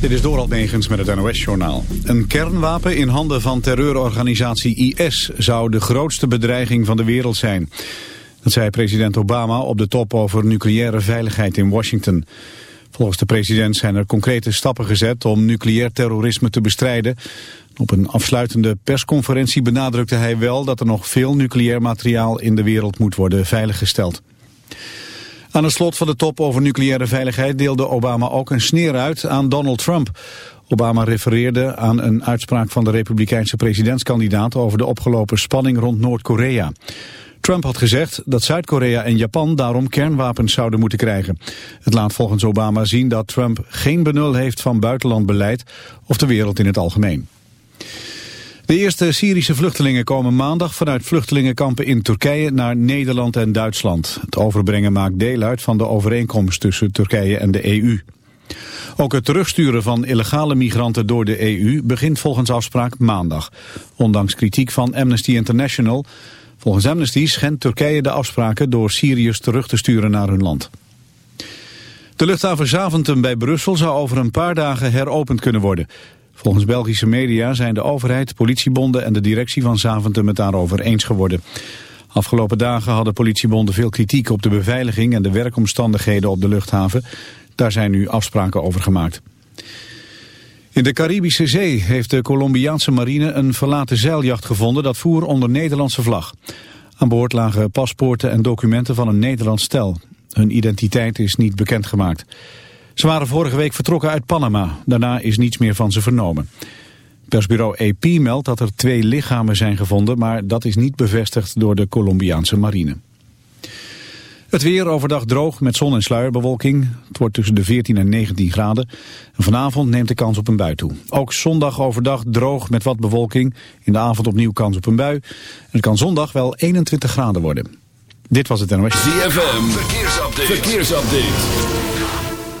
Dit is Doral Negens met het NOS-journaal. Een kernwapen in handen van terreurorganisatie IS zou de grootste bedreiging van de wereld zijn. Dat zei president Obama op de top over nucleaire veiligheid in Washington. Volgens de president zijn er concrete stappen gezet om nucleair terrorisme te bestrijden. Op een afsluitende persconferentie benadrukte hij wel dat er nog veel nucleair materiaal in de wereld moet worden veiliggesteld. Aan het slot van de top over nucleaire veiligheid deelde Obama ook een sneer uit aan Donald Trump. Obama refereerde aan een uitspraak van de republikeinse presidentskandidaat over de opgelopen spanning rond Noord-Korea. Trump had gezegd dat Zuid-Korea en Japan daarom kernwapens zouden moeten krijgen. Het laat volgens Obama zien dat Trump geen benul heeft van buitenlandbeleid of de wereld in het algemeen. De eerste Syrische vluchtelingen komen maandag vanuit vluchtelingenkampen in Turkije naar Nederland en Duitsland. Het overbrengen maakt deel uit van de overeenkomst tussen Turkije en de EU. Ook het terugsturen van illegale migranten door de EU begint volgens afspraak maandag. Ondanks kritiek van Amnesty International. Volgens Amnesty schendt Turkije de afspraken door Syriërs terug te sturen naar hun land. De luchthaven Zaventem bij Brussel zou over een paar dagen heropend kunnen worden. Volgens Belgische media zijn de overheid, politiebonden en de directie van Zaventem het daarover eens geworden. Afgelopen dagen hadden politiebonden veel kritiek op de beveiliging en de werkomstandigheden op de luchthaven. Daar zijn nu afspraken over gemaakt. In de Caribische Zee heeft de Colombiaanse marine een verlaten zeiljacht gevonden dat voer onder Nederlandse vlag. Aan boord lagen paspoorten en documenten van een Nederlands stel. Hun identiteit is niet bekendgemaakt. Ze waren vorige week vertrokken uit Panama. Daarna is niets meer van ze vernomen. Persbureau AP meldt dat er twee lichamen zijn gevonden, maar dat is niet bevestigd door de Colombiaanse marine. Het weer overdag droog met zon en sluierbewolking. Het wordt tussen de 14 en 19 graden. En vanavond neemt de kans op een bui toe. Ook zondag overdag droog met wat bewolking. In de avond opnieuw kans op een bui. En het kan zondag wel 21 graden worden. Dit was het NOS. ZFM, verkeersupdate. verkeersupdate.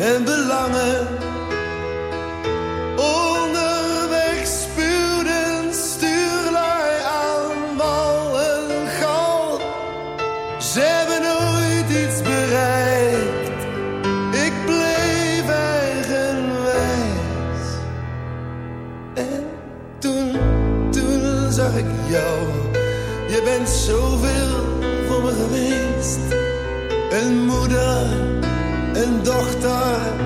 en belangen. Onderweg spuwden stuurlij aan wal en gal. Ze hebben nooit iets bereikt, ik bleef eigenwijs. En toen, toen zag ik jou, je bent zoveel voor me geweest. Een moeder dochter.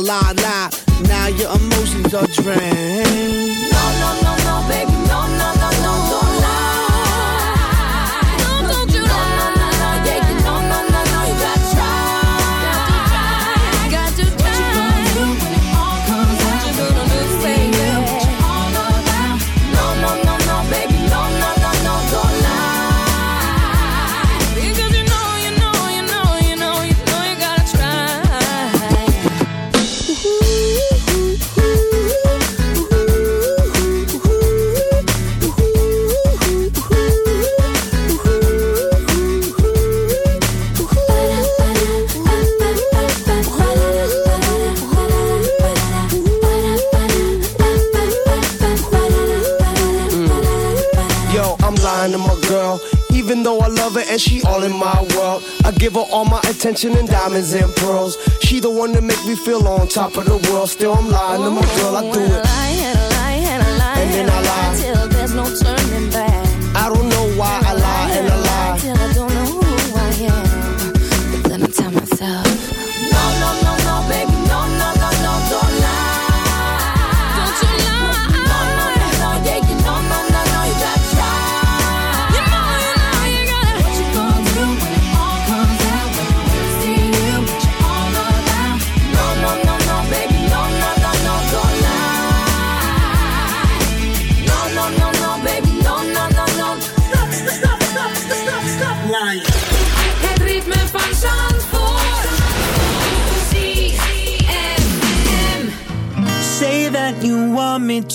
lie lie. Now your emotions are drained. No, no, no, and she all in my world. I give her all my attention and diamonds and pearls. She the one that make me feel on top of the world. Still I'm lying to my girl, I do it. And then I lie. Till there's no turning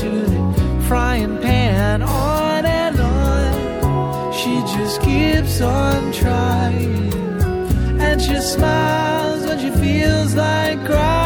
To the frying pan. On and on, she just keeps on trying. And she smiles when she feels like crying.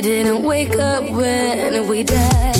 Didn't wake up when we died.